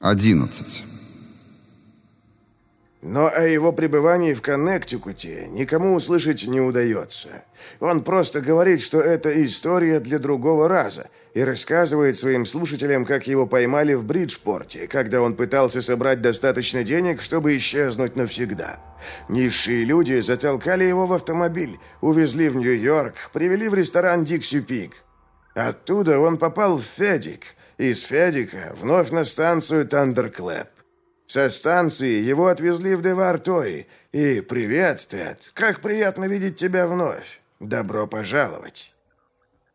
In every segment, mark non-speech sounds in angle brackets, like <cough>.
11. Но о его пребывании в Коннектикуте никому услышать не удается. Он просто говорит, что это история для другого раза, и рассказывает своим слушателям, как его поймали в Бриджпорте, когда он пытался собрать достаточно денег, чтобы исчезнуть навсегда. Низшие люди затолкали его в автомобиль, увезли в Нью-Йорк, привели в ресторан «Дикси Пик». Оттуда он попал в Федик, из Федика вновь на станцию Тандерклэп. Со станции его отвезли в Девар-Тои. И привет, Тед. Как приятно видеть тебя вновь. Добро пожаловать.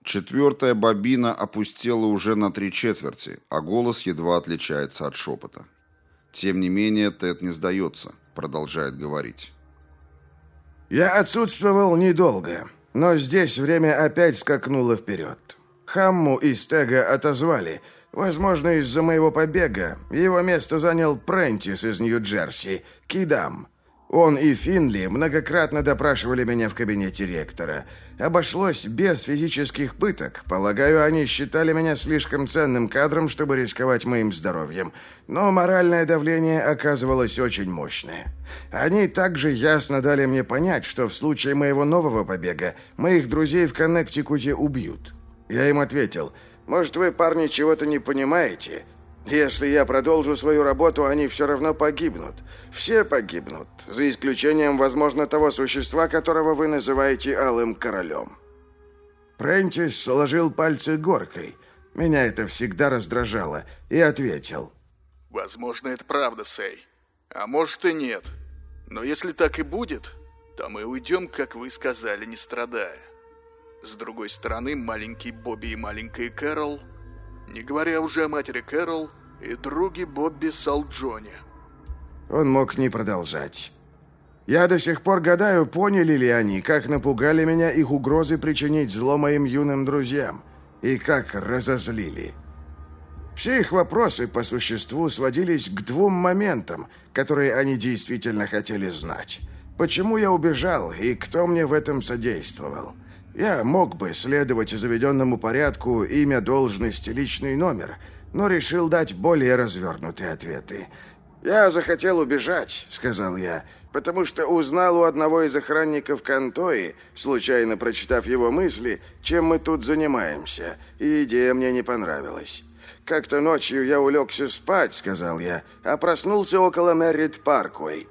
Четвертая бобина опустела уже на три четверти, а голос едва отличается от шепота. Тем не менее, Тед не сдается, продолжает говорить. Я отсутствовал недолго, но здесь время опять скакнуло вперед. Хамму и Стега отозвали – Возможно, из-за моего побега его место занял Прентис из Нью-Джерси, Кидам. Он и Финли многократно допрашивали меня в кабинете ректора. Обошлось без физических пыток. Полагаю, они считали меня слишком ценным кадром, чтобы рисковать моим здоровьем. Но моральное давление оказывалось очень мощное. Они также ясно дали мне понять, что в случае моего нового побега моих друзей в Коннектикуте убьют. Я им ответил – может, вы, парни, чего-то не понимаете? Если я продолжу свою работу, они все равно погибнут. Все погибнут, за исключением, возможно, того существа, которого вы называете Алым Королем». Прентис сложил пальцы горкой. Меня это всегда раздражало. И ответил. «Возможно, это правда, Сэй. А может и нет. Но если так и будет, то мы уйдем, как вы сказали, не страдая». С другой стороны, маленький Бобби и маленькая Кэрол, не говоря уже о матери Кэрол и друге Бобби Салджоне. Он мог не продолжать. Я до сих пор гадаю, поняли ли они, как напугали меня их угрозы причинить зло моим юным друзьям, и как разозлили. Все их вопросы по существу сводились к двум моментам, которые они действительно хотели знать. Почему я убежал и кто мне в этом содействовал? Я мог бы следовать заведенному порядку имя, должность, личный номер, но решил дать более развернутые ответы. «Я захотел убежать», — сказал я, «потому что узнал у одного из охранников Кантои, случайно прочитав его мысли, чем мы тут занимаемся, и идея мне не понравилась». «Как-то ночью я улегся спать», — сказал я, «а проснулся около Меррит Парквей».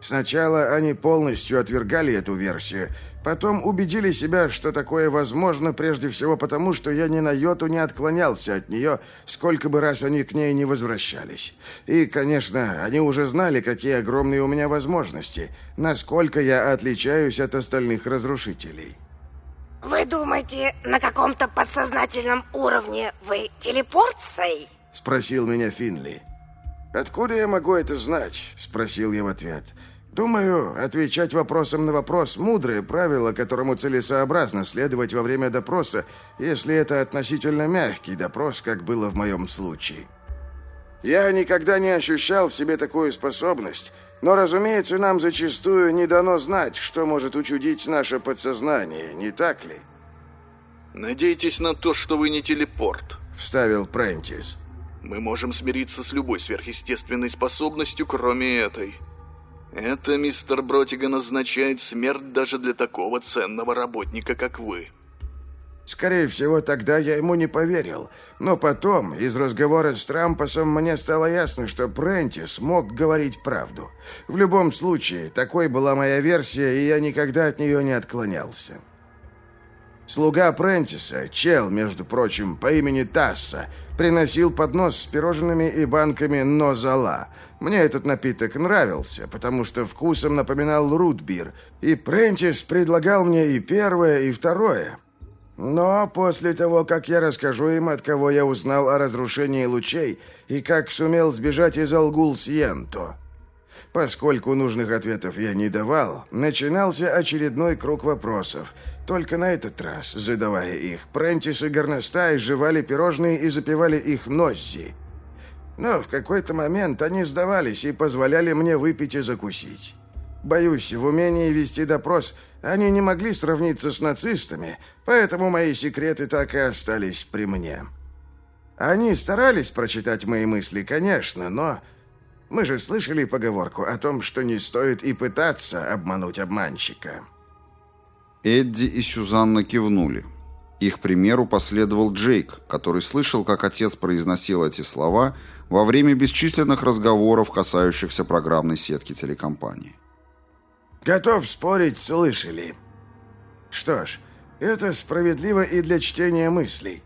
Сначала они полностью отвергали эту версию — Потом убедили себя, что такое возможно прежде всего потому, что я ни на йоту не отклонялся от нее, сколько бы раз они к ней не возвращались. И, конечно, они уже знали, какие огромные у меня возможности, насколько я отличаюсь от остальных разрушителей. Вы думаете, на каком-то подсознательном уровне вы телепорцией? Спросил меня Финли. «Откуда я могу это знать?» – спросил я в ответ – Думаю, отвечать вопросом на вопрос – мудрое правило, которому целесообразно следовать во время допроса, если это относительно мягкий допрос, как было в моем случае. Я никогда не ощущал в себе такую способность, но, разумеется, нам зачастую не дано знать, что может учудить наше подсознание, не так ли? «Надейтесь на то, что вы не телепорт», – вставил Прентис. «Мы можем смириться с любой сверхъестественной способностью, кроме этой». Это, мистер Бротиган, означает смерть даже для такого ценного работника, как вы. Скорее всего, тогда я ему не поверил. Но потом, из разговора с Трампосом, мне стало ясно, что Прентис мог говорить правду. В любом случае, такой была моя версия, и я никогда от нее не отклонялся. Слуга Прентиса, чел, между прочим, по имени Тасса, приносил поднос с пирожными и банками Нозала – мне этот напиток нравился, потому что вкусом напоминал рутбир, и Прентис предлагал мне и первое, и второе. Но после того, как я расскажу им, от кого я узнал о разрушении лучей и как сумел сбежать из Алгул-Сьенто, Поскольку нужных ответов я не давал, начинался очередной круг вопросов. Только на этот раз, задавая их, Прентис и Горностай жевали пирожные и запивали их Ноззи. Но в какой-то момент они сдавались и позволяли мне выпить и закусить. Боюсь, в умении вести допрос они не могли сравниться с нацистами, поэтому мои секреты так и остались при мне. Они старались прочитать мои мысли, конечно, но... Мы же слышали поговорку о том, что не стоит и пытаться обмануть обманщика. Эдди и Сюзанна кивнули. Их примеру последовал Джейк, который слышал, как отец произносил эти слова во время бесчисленных разговоров, касающихся программной сетки телекомпании. «Готов спорить, слышали. Что ж, это справедливо и для чтения мыслей.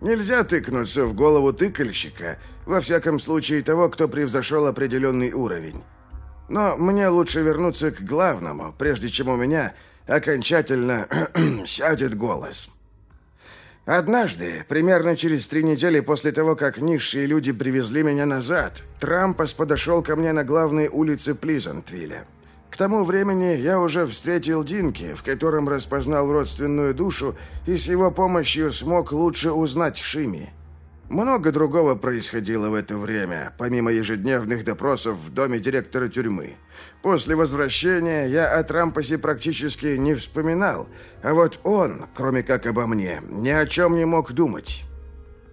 Нельзя тыкнуться в голову тыкальщика, во всяком случае того, кто превзошел определенный уровень. Но мне лучше вернуться к главному, прежде чем у меня окончательно <clears throat> сядет голос». Однажды, примерно через три недели после того, как низшие люди привезли меня назад, Трампос подошел ко мне на главной улице Плизантвилля. К тому времени я уже встретил Динки, в котором распознал родственную душу и с его помощью смог лучше узнать Шими. Много другого происходило в это время, помимо ежедневных допросов в доме директора тюрьмы. После возвращения я о Трампосе практически не вспоминал, а вот он, кроме как обо мне, ни о чем не мог думать.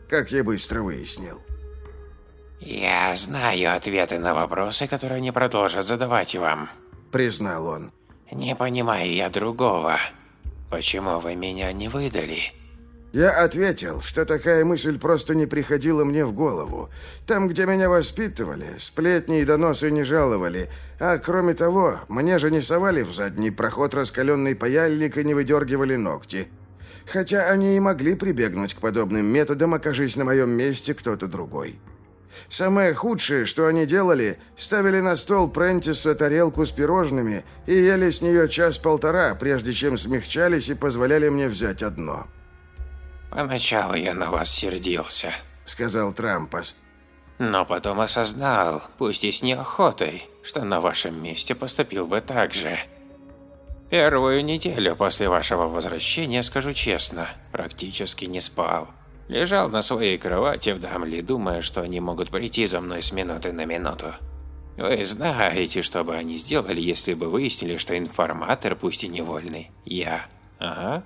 Как я быстро выяснил. «Я знаю ответы на вопросы, которые они продолжат задавать вам», — признал он. «Не понимаю я другого. Почему вы меня не выдали?» Я ответил, что такая мысль просто не приходила мне в голову. Там, где меня воспитывали, сплетни и доносы не жаловали. А кроме того, мне же не совали в задний проход раскаленный паяльник и не выдергивали ногти. Хотя они и могли прибегнуть к подобным методам, окажись на моем месте кто-то другой. Самое худшее, что они делали, ставили на стол Прентиса тарелку с пирожными и ели с нее час-полтора, прежде чем смягчались и позволяли мне взять одно. «Поначалу я на вас сердился», — сказал Трампас. «Но потом осознал, пусть и с неохотой, что на вашем месте поступил бы так же. Первую неделю после вашего возвращения, скажу честно, практически не спал. Лежал на своей кровати в Дамли, думая, что они могут прийти за мной с минуты на минуту. Вы знаете, что бы они сделали, если бы выяснили, что информатор, пусть и невольный, я. Ага.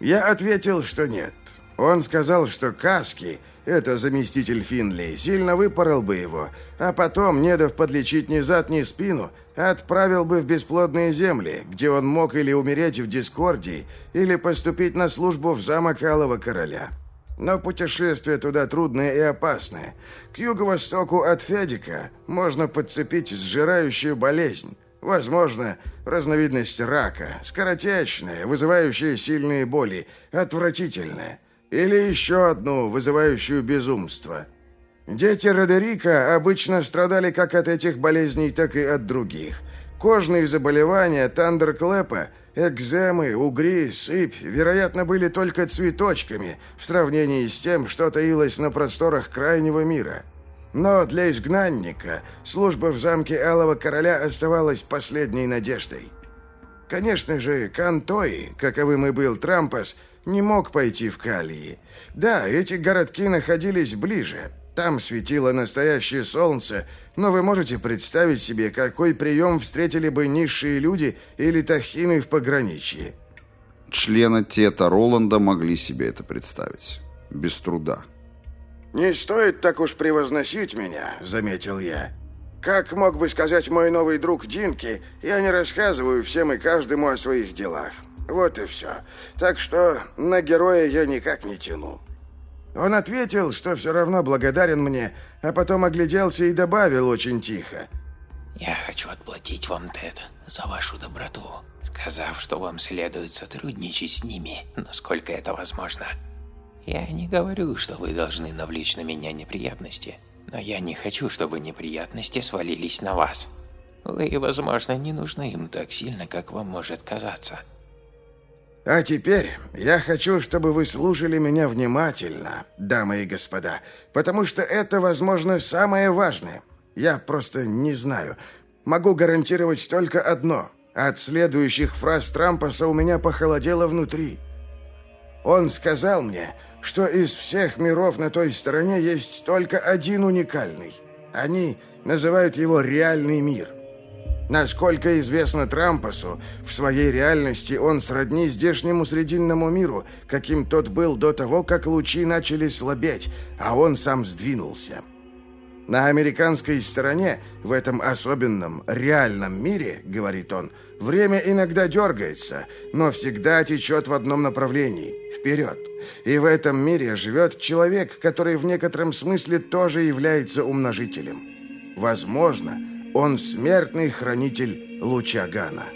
Я ответил, что нет. Он сказал, что Каски, это заместитель Финли, сильно выпорол бы его, а потом, не дав подлечить ни зад, ни спину, отправил бы в бесплодные земли, где он мог или умереть в Дискордии, или поступить на службу в замок Алого Короля. Но путешествие туда трудное и опасное. К юго-востоку от Федика можно подцепить сжирающую болезнь. Возможно, разновидность рака, скоротечная, вызывающая сильные боли, отвратительная. Или еще одну, вызывающую безумство. Дети Родерика обычно страдали как от этих болезней, так и от других. Кожные заболевания Тандерклэпа, экземы, угри, сыпь, вероятно, были только цветочками в сравнении с тем, что таилось на просторах крайнего мира – но для изгнанника служба в замке Алого Короля оставалась последней надеждой. Конечно же, Кантой, каковым и был Трампас, не мог пойти в Калии. Да, эти городки находились ближе. Там светило настоящее солнце, но вы можете представить себе, какой прием встретили бы низшие люди или тахины в пограничье. Члены Тета Роланда могли себе это представить. Без труда. «Не стоит так уж превозносить меня», — заметил я. «Как мог бы сказать мой новый друг Динки, я не рассказываю всем и каждому о своих делах. Вот и все. Так что на героя я никак не тяну». Он ответил, что все равно благодарен мне, а потом огляделся и добавил очень тихо. «Я хочу отплатить вам, Тед, за вашу доброту, сказав, что вам следует сотрудничать с ними, насколько это возможно». Я не говорю, что вы должны навлечь на меня неприятности, но я не хочу, чтобы неприятности свалились на вас. Вы, возможно, не нужны им так сильно, как вам может казаться. А теперь я хочу, чтобы вы слушали меня внимательно, дамы и господа, потому что это, возможно, самое важное. Я просто не знаю. Могу гарантировать только одно. От следующих фраз Трампаса у меня похолодело внутри. Он сказал мне, что из всех миров на той стороне есть только один уникальный. Они называют его реальный мир. Насколько известно Трампасу, в своей реальности он сродни здешнему срединному миру, каким тот был до того, как лучи начали слабеть, а он сам сдвинулся. На американской стороне, в этом особенном, реальном мире, говорит он, время иногда дергается, но всегда течет в одном направлении – вперед. И в этом мире живет человек, который в некотором смысле тоже является умножителем. Возможно, он смертный хранитель луча Гана.